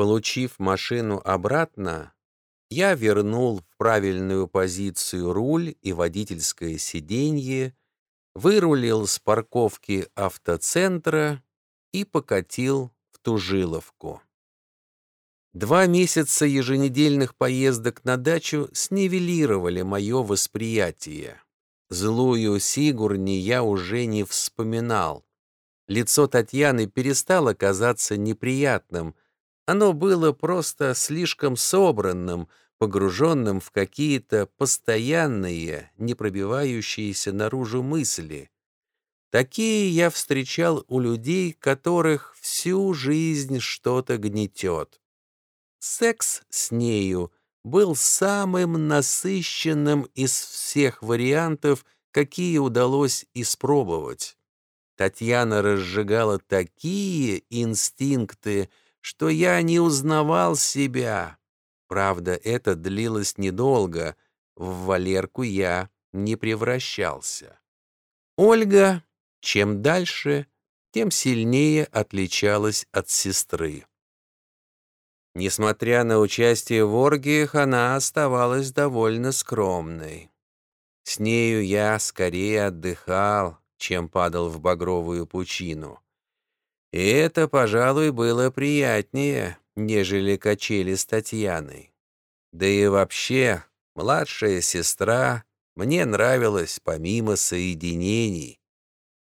Получив машину обратно, я вернул в правильную позицию руль и водительское сиденье, вырулил с парковки автоцентра и покатил в Тужиловку. Два месяца еженедельных поездок на дачу снивелировали мое восприятие. Злую Сигурни я уже не вспоминал. Лицо Татьяны перестало казаться неприятным. Оно было просто слишком собранным, погруженным в какие-то постоянные, не пробивающиеся наружу мысли. Такие я встречал у людей, которых всю жизнь что-то гнетет. Секс с нею был самым насыщенным из всех вариантов, какие удалось испробовать. Татьяна разжигала такие инстинкты, что я не узнавал себя. Правда, это длилось недолго. В Валерку я не превращался. Ольга, чем дальше, тем сильнее отличалась от сестры. Несмотря на участие в оргиях, она оставалась довольно скромной. С нею я скорее отдыхал, чем падал в багровую пучину. И это, пожалуй, было приятнее, нежели качели с Татьяной. Да и вообще, младшая сестра мне нравилась помимо соединений.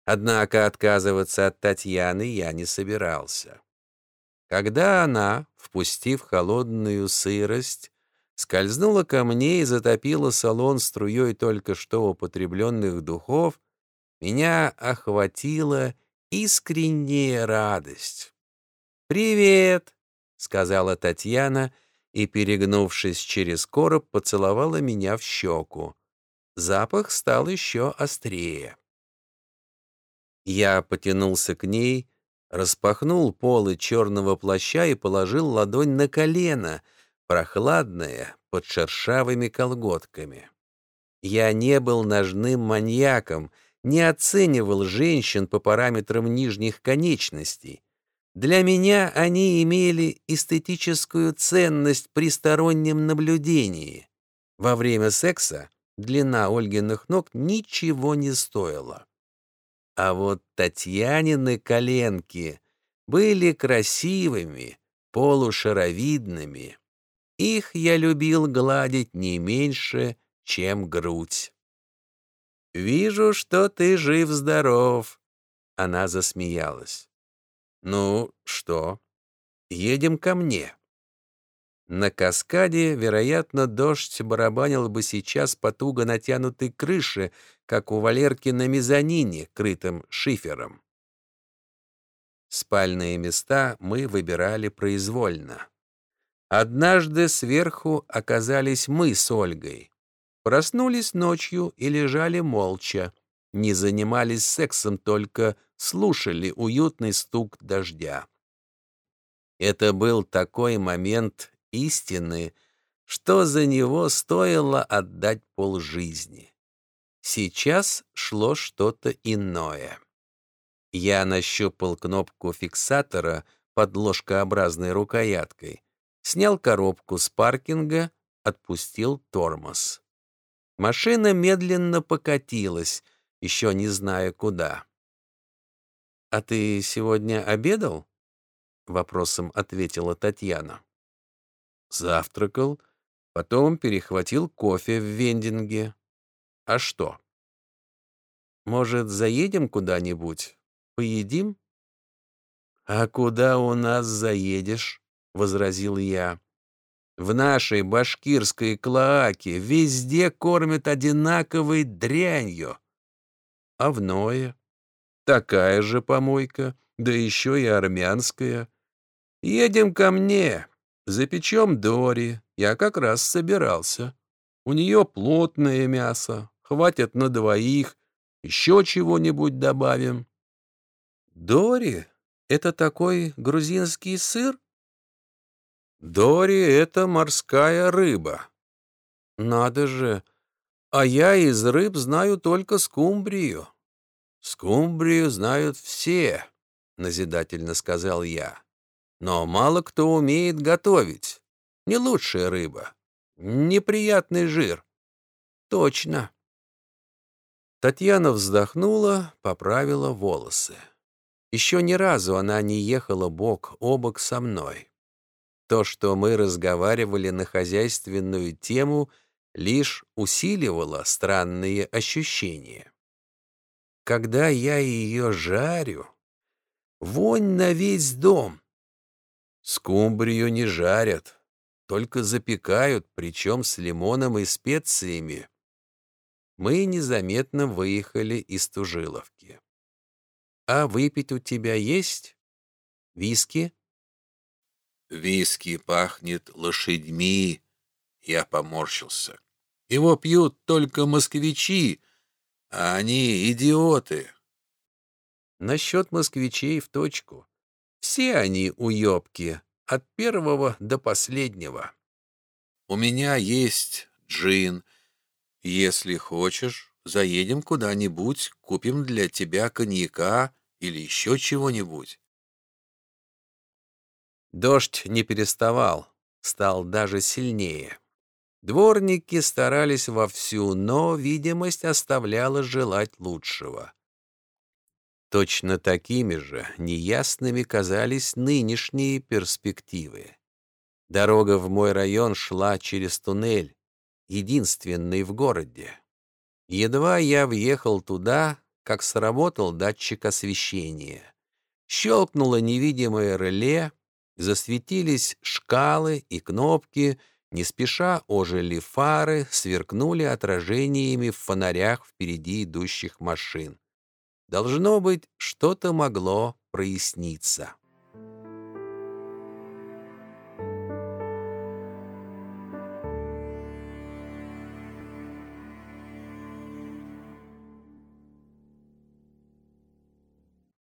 Однако отказываться от Татьяны я не собирался. Когда она, впустив холодную сырость, скользнула ко мне и затопила салон струей только что употребленных духов, меня охватила искренняя радость. «Привет!» — сказала Татьяна и, перегнувшись через короб, поцеловала меня в щеку. Запах стал еще острее. Я потянулся к ней, распахнул полы черного плаща и положил ладонь на колено, прохладное, под шершавыми колготками. Я не был ножным маньяком, не оценивал женщин по параметрам нижних конечностей. Для меня они имели эстетическую ценность при стороннем наблюдении. Во время секса длина Ольгиных ног ничего не стоила. А вот Татьянины коленки были красивыми, полушаровидными. Их я любил гладить не меньше, чем грудь. «Вижу, что ты жив-здоров», — она засмеялась. «Ну, что, едем ко мне?» На каскаде, вероятно, дождь барабанил бы сейчас по туго натянутой крыше, как у Валерки на мезонине, крытым шифером. Спальные места мы выбирали произвольно. Однажды сверху оказались мы с Ольгой. Проснулись ночью и лежали молча, не занимались сексом, только слушали уютный стук дождя. Это был такой момент истины, что за него стоило отдать полжизни. Сейчас шло что-то иное. Я нащупал кнопку фиксатора под ложкообразной рукояткой, снял коробку с паркинга, отпустил тормоз. Машина медленно покатилась, еще не зная куда. «А ты сегодня обедал?» — вопросом ответила Татьяна. Завтракал, потом перехватил кофе в вендинге. А что? Может, заедем куда-нибудь? Поедим? А куда у нас заедешь? возразил я. В нашей башкирской клоаке везде кормят одинаковой дрянью. А в Ное такая же помойка, да еще и армянская. Едем ко мне, Запечем Дори, я как раз собирался. У нее плотное мясо, хватит на двоих, еще чего-нибудь добавим. Дори — это такой грузинский сыр? Дори — это морская рыба. Надо же, а я из рыб знаю только скумбрию. Скумбрию знают все, — назидательно сказал я. Но мало кто умеет готовить. Не лучшая рыба. Неприятный жир. Точно. Татьяна вздохнула, поправила волосы. Еще ни разу она не ехала бок о бок со мной. То, что мы разговаривали на хозяйственную тему, лишь усиливало странные ощущения. Когда я ее жарю, вонь на весь дом. Скумбрию не жарят, только запекают, причем с лимоном и специями. Мы незаметно выехали из Тужиловки. «А выпить у тебя есть? Виски?» «Виски пахнет лошадьми», — я поморщился. «Его пьют только москвичи, а они идиоты». Насчет москвичей в точку. Все они уёбки, от первого до последнего. У меня есть джин. Если хочешь, заедем куда-нибудь, купим для тебя коньяка или еще чего-нибудь. Дождь не переставал, стал даже сильнее. Дворники старались вовсю, но видимость оставляла желать лучшего. Точно такими же неясными казались нынешние перспективы. Дорога в мой район шла через туннель, единственный в городе. Едва я въехал туда, как сработал датчик освещения. Щелкнуло невидимое реле, засветились шкалы и кнопки, не спеша ожили фары, сверкнули отражениями в фонарях впереди идущих машин. Должно быть, что-то могло проясниться.